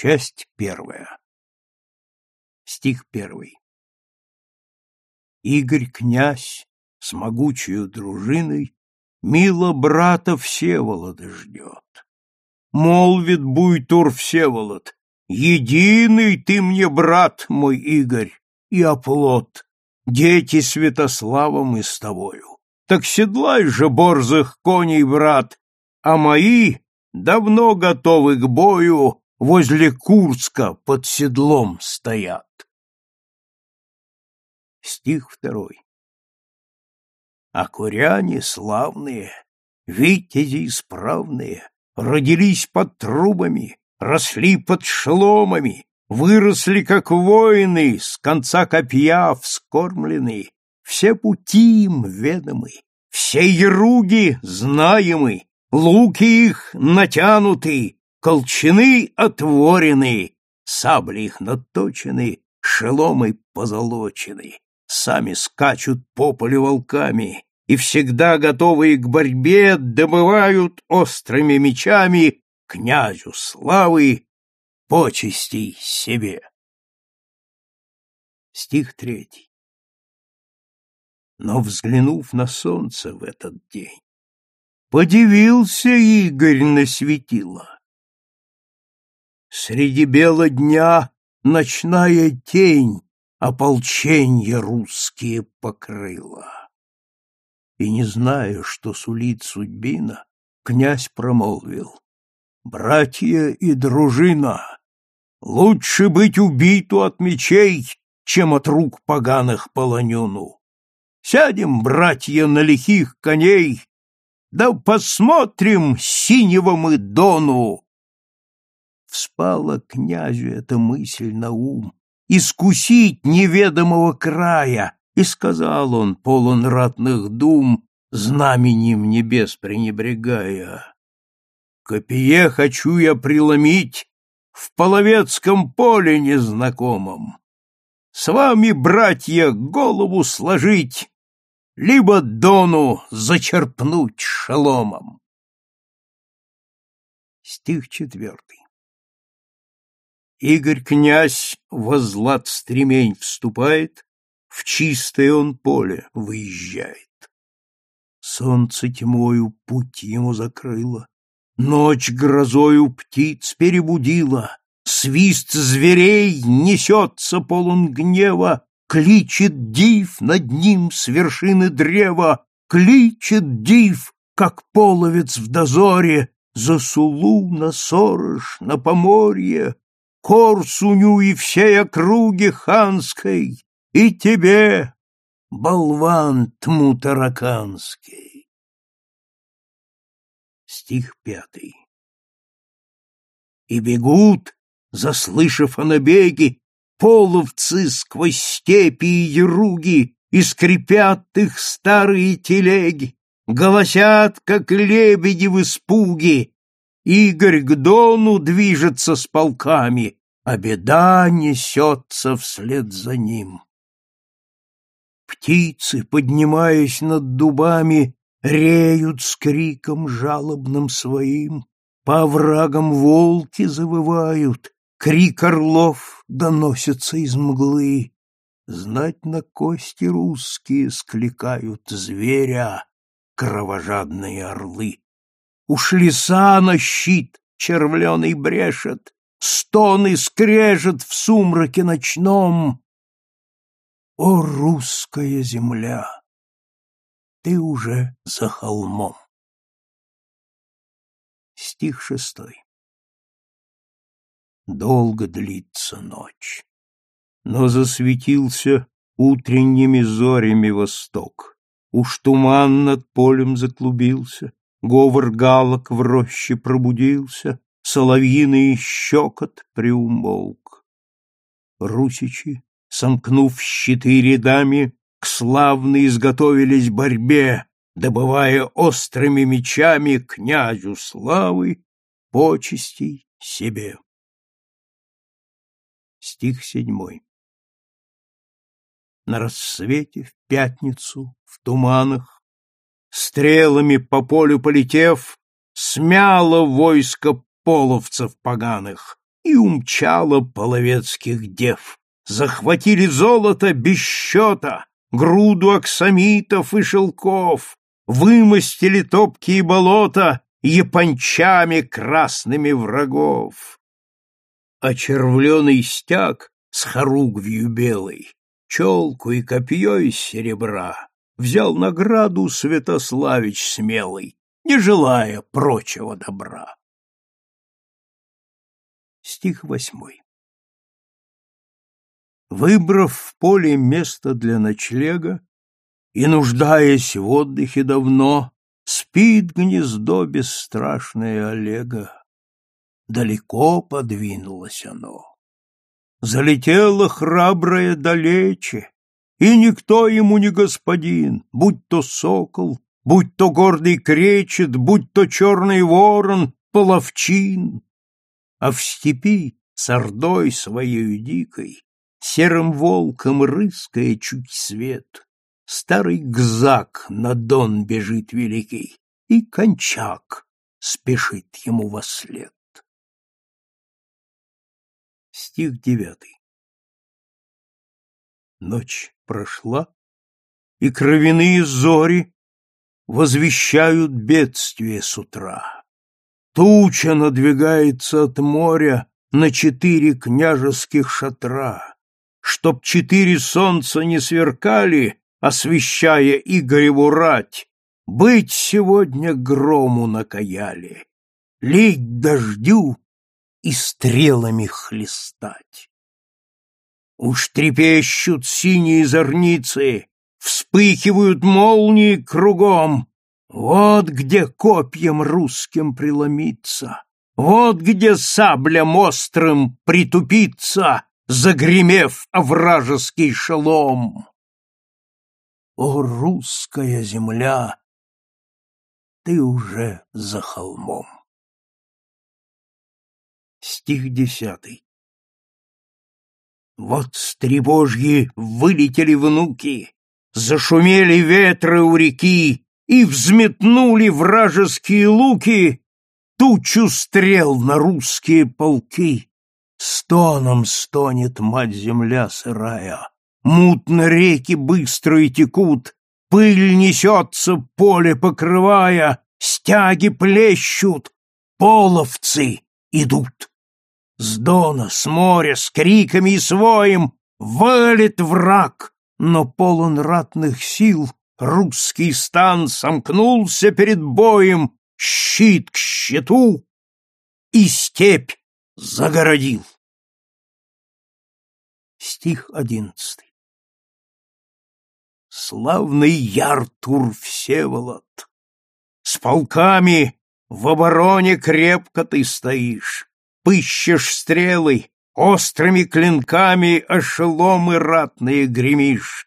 Часть первая. Стих первый. Игорь князь с могучей дружиной Мило брата Всеволода ждет. Молвит Буйтур Всеволод, Единый ты мне, брат мой Игорь, и оплот, Дети Святослава мы с тобою. Так седлай же борзых коней, брат, А мои давно готовы к бою возле Курска под седлом стоят. Стих второй. А куряне славные, витязи исправные, родились под трубами, росли под шломами, выросли как воины, с конца копья вскормлены, все пути им ведомы, все еруги знаемы, луки их натянуты, колчаны отворены, сабли их наточены, шеломы позолочены, сами скачут по полю волками и всегда готовые к борьбе добывают острыми мечами князю славы почестей себе. Стих третий. Но, взглянув на солнце в этот день, подивился Игорь на светило. Среди бела дня ночная тень ополченье русские покрыла. И, не зная, что сулит судьбина, князь промолвил. Братья и дружина, лучше быть убиту от мечей, чем от рук поганых полонену. Сядем, братья, на лихих коней, да посмотрим синего мы дону, Вспала князю эта мысль на ум, искусить неведомого края, и сказал он, полон ратных дум, знаменем небес пренебрегая. Копье хочу я преломить в половецком поле незнакомом. С вами, братья, голову сложить, либо дону зачерпнуть шеломом. Стих четвертый. Игорь князь во злат стремень вступает, в чистое он поле выезжает. Солнце тьмою путь ему закрыло, ночь грозою птиц перебудила, свист зверей несется полон гнева, кличет див над ним с вершины древа, кличет див, как половец в дозоре, за Сулу на Сорож, на Поморье, Корсуню и всей округе ханской, и тебе, болван тмутараканский. Стих пятый. И бегут, заслышав о набеге, половцы сквозь степи и еруги, и скрипят их старые телеги, голосят, как лебеди в испуге, Игорь к Дону движется с полками, а беда несется вслед за ним. Птицы, поднимаясь над дубами, реют с криком жалобным своим, по оврагам волки завывают, крик орлов доносится из мглы. Знать на кости русские скликают зверя, кровожадные орлы. Уж леса на щит червленый брешет, стоны скрежет в сумраке ночном. О, русская земля, ты уже за холмом. Стих шестой. Долго длится ночь, но засветился утренними зорями восток. Уж туман над полем заклубился, говор галок в роще пробудился, соловьиный щекот приумолк. Русичи, сомкнув щиты рядами, к славной изготовились борьбе, добывая острыми мечами князю славы почестей себе. Стих седьмой. На рассвете в пятницу в туманах, стрелами по полю полетев, смяло войско половцев поганых, и умчала половецких дев. Захватили золото без счета, груду аксамитов и шелков, вымостили топкие болота япончами красными врагов. Очервленный стяг с хоругвью белой, челку и копье из серебра взял награду Святославич смелый, не желая прочего добра. Стих восьмой. Выбрав в поле место для ночлега и нуждаясь в отдыхе давно, спит гнездо бесстрашное Олега. Далеко подвинулось оно. Залетело храброе далече, и никто ему не господин, будь то сокол, будь то гордый кречет, будь то черный ворон, половчин. А в степи с ордой своею дикой, серым волком рыская чуть свет, старый гзак на дон бежит великий, и кончак спешит ему во след. Стих девятый. Ночь прошла, и кровяные зори возвещают бедствие с утра. Туча надвигается от моря на четыре княжеских шатра, чтоб четыре солнца не сверкали, освещая Игореву рать, быть сегодня грому накаяли, лить дождю и стрелами хлестать. Уж трепещут синие зорницы, вспыхивают молнии кругом. Вот где копьем русским преломиться, вот где саблям острым притупиться, загремев о вражеский шелом. О, русская земля, ты уже за холмом. Стих десятый. Вот стребожьи вылетели внуки, зашумели ветры у реки и взметнули вражеские луки тучу стрел на русские полки. Стоном стонет мать-земля сырая, мутно реки быстрые текут, пыль несется, поле покрывая, стяги плещут, половцы идут. С дона, с моря, с криками и своим валит враг, но полон ратных сил русский стан сомкнулся перед боем, щит к щиту и степь загородил. Стих одиннадцатый. Славный Яртур Всеволод, с полками в обороне крепко ты стоишь пыщешь стрелы, острыми клинками ошеломы ратные гремишь.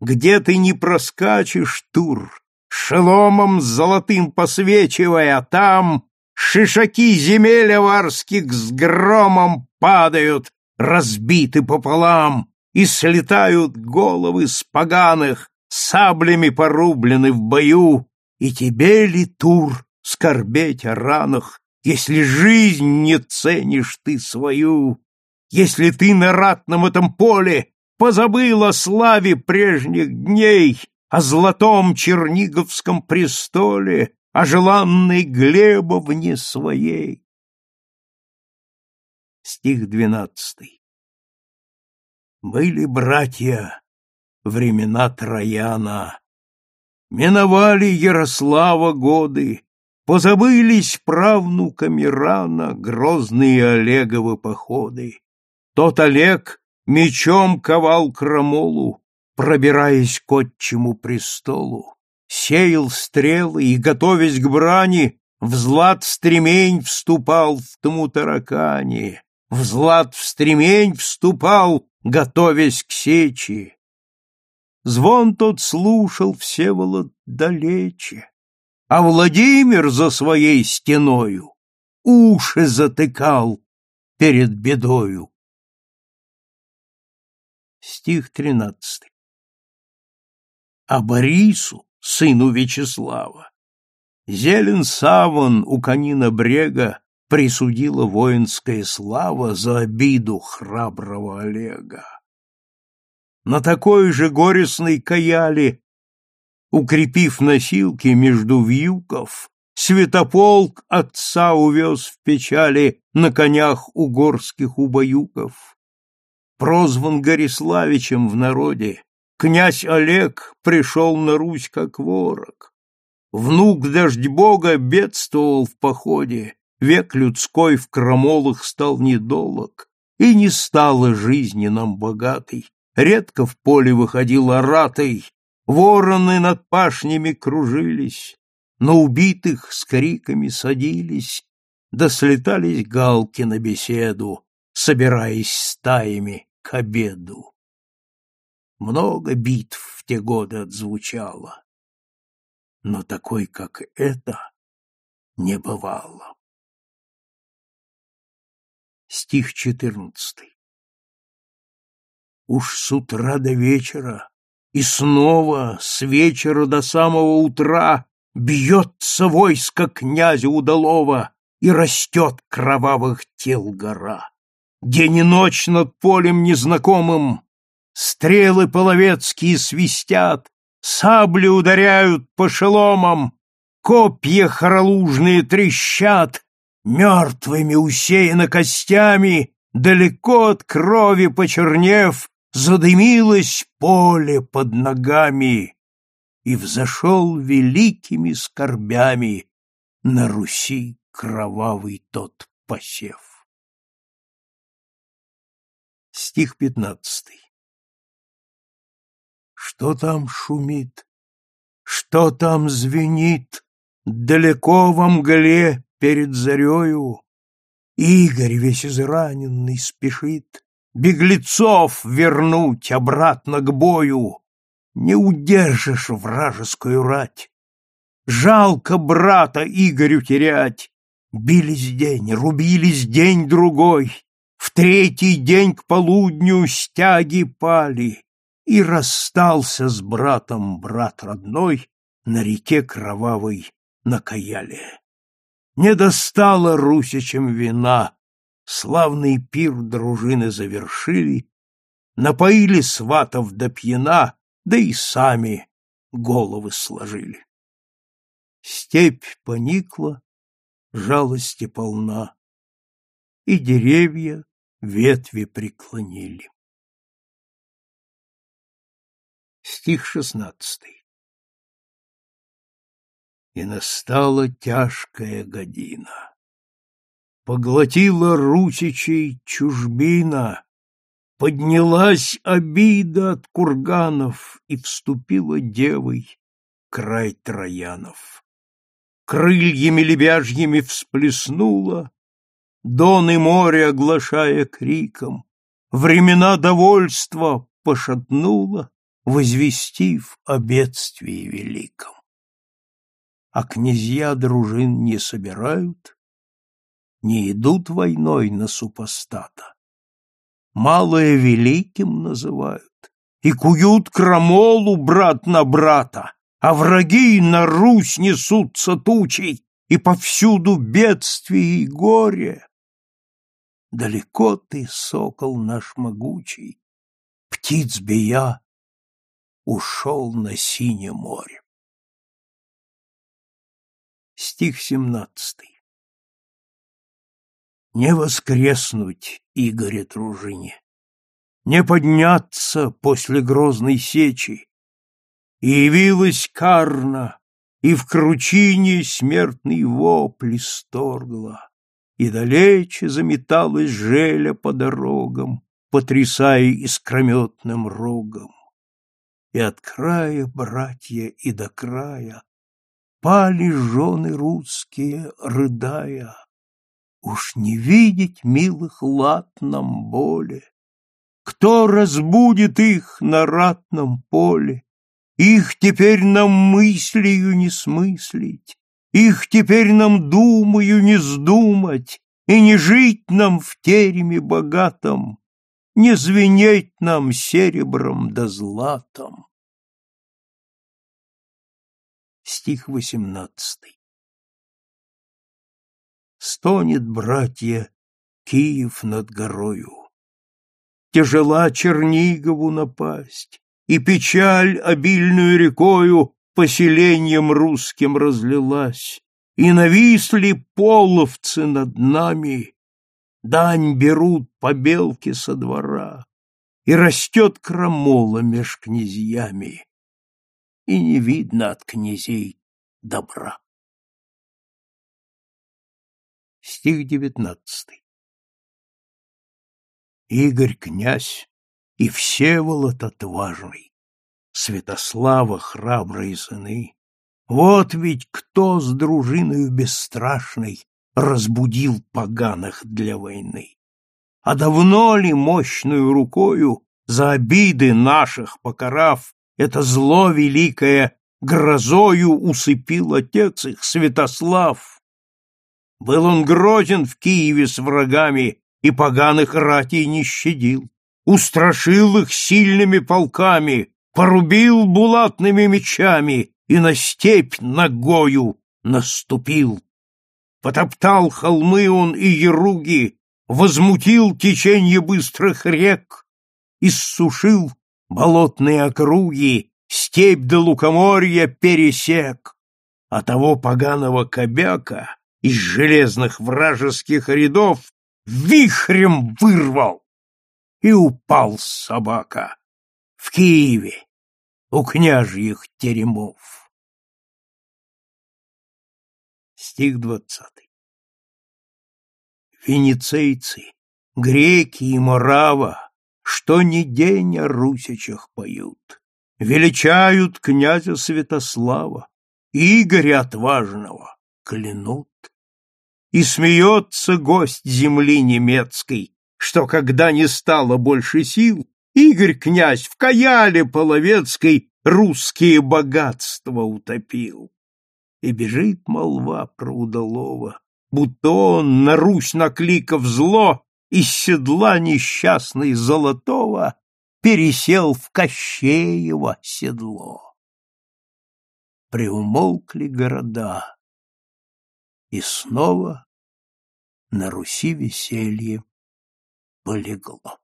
Где ты не проскачешь, тур, шеломом золотым посвечивая, там шишаки земель аварских с громом падают, разбиты пополам, и слетают головы с поганых, саблями порублены в бою, и тебе ли, Тур, скорбеть о ранах, если жизнь не ценишь ты свою, если ты на ратном этом поле позабыл о славе прежних дней, о золотом черниговском престоле, о желанной Глебовне своей. Стих двенадцатый. Были братья времена Трояна, миновали Ярослава годы, Позабылись правнуками рано грозные Олеговы походы. Тот Олег мечом ковал крамолу, пробираясь к отчему престолу, сеял стрелы и, готовясь к брани, в злат стремень вступал в тому таракане, в злат в стремень вступал, готовясь к сечи. Звон тот слушал Всеволод далече, а Владимир за своей стеною уши затыкал перед бедою. Стих тринадцатый. А Борису, сыну Вячеслава, зелен саван у конина брега присудила воинская слава за обиду храброго Олега. На такой же горестной каяле, укрепив носилки между вьюков, Святополк отца увез в печали на конях угорских убаюков. Прозван Гориславичем в народе, князь Олег пришел на Русь как ворог. Внук дождь бога бедствовал в походе, век людской в крамолах стал недолог, и не стало жизни нам богатой. Редко в поле выходил оратой, вороны над пашнями кружились, на убитых с криками садились, да слетались галки на беседу, собираясь стаями к обеду. Много битв в те годы отзвучало, но такой, как это, не бывало. Стих четырнадцатый. Уж с утра до вечера, и снова с вечера до самого утра Бьется войско князя удалого, И растет кровавых тел гора. День и ночь над полем незнакомым Стрелы половецкие свистят, Сабли ударяют по шеломам, Копья хоролужные трещат, Мертвыми усеяно костями, Далеко от крови почернев, Задымилось поле под ногами и взошел великими скорбями на Руси кровавый тот посев. Стих пятнадцатый. Что там шумит? Что там звенит? Далеко во мгле перед зарею Игорь весь израненный спешит Беглецов вернуть обратно к бою не удержишь вражескую рать. Жалко брата Игорю терять. Бились день, рубились день другой. В третий день к полудню стяги пали, И расстался с братом брат родной На реке кровавой на Каяле. Не достало Русичам вина, Славный пир дружины завершили, Напоили сватов до пьяна, да и сами головы сложили. Степь поникла, жалости полна, и деревья ветви преклонили. Стих шестнадцатый. И настала тяжкая година. Поглотила русичей чужбина, Поднялась обида от курганов, И вступила девой край троянов. Крыльями лебяжьими всплеснула, Дон и море оглашая криком, Времена довольства пошатнула, Возвестив о бедствии великом. А князья дружин не собирают, Не идут войной на супостата малое великим называют, и куют крамолу брат на брата, а враги на Русь несутся тучей, и повсюду бедствие и горе. Далеко ты, сокол наш могучий, птиц бия, ушел на синее море. Стих семнадцатый не воскреснуть Игоре Тружине, не подняться после грозной сечи. И явилась Карна, и в кручине смертный вопль сторгла, и далече заметалась желя по дорогам, потрясая искрометным рогом. И от края братья и до края пали жены русские, рыдая, Уж не видеть милых лат нам боли. Кто разбудит их на ратном поле? Их теперь нам мыслью не смыслить, Их теперь нам думаю не сдумать, И не жить нам в тереме богатом, Не звенеть нам серебром да златом. Стих восемнадцатый Стонет, братья, Киев над горою. Тяжела Чернигову напасть, и печаль обильную рекою поселением русским разлилась, и нависли половцы над нами, дань берут побелки со двора, и растет крамола меж князьями, и не видно от князей добра. Стих девятнадцатый. Игорь князь и Всеволод отважный, Святослава храбрые сыны. Вот ведь кто с дружиною бесстрашной Разбудил поганых для войны. А давно ли мощную рукою За обиды наших покарав, Это зло великое грозою Усыпил отец их Святослав? Был он грозен в Киеве с врагами и поганых ратей не щадил, устрашил их сильными полками, порубил булатными мечами и на степь ногою наступил. Потоптал холмы он и еруги, возмутил теченье быстрых рек, иссушил болотные округи, степь до лукоморья пересек, а того поганого кобяка из железных вражеских рядов вихрем вырвал, и упал собака в Киеве у княжьих теремов. Стих двадцатый. Венецейцы, греки и морава, что ни день о русичах поют, величают князя Святослава, Игоря отважного клянут. И смеется гость земли немецкой, что когда не стало больше сил, Игорь князь в каяле половецкой русские богатства утопил. И бежит молва про удалого, будто он, на Русь накликав зло, из седла несчастной золотого пересел в Кощеево седло. Приумолкли города, и снова на Руси веселье полегло.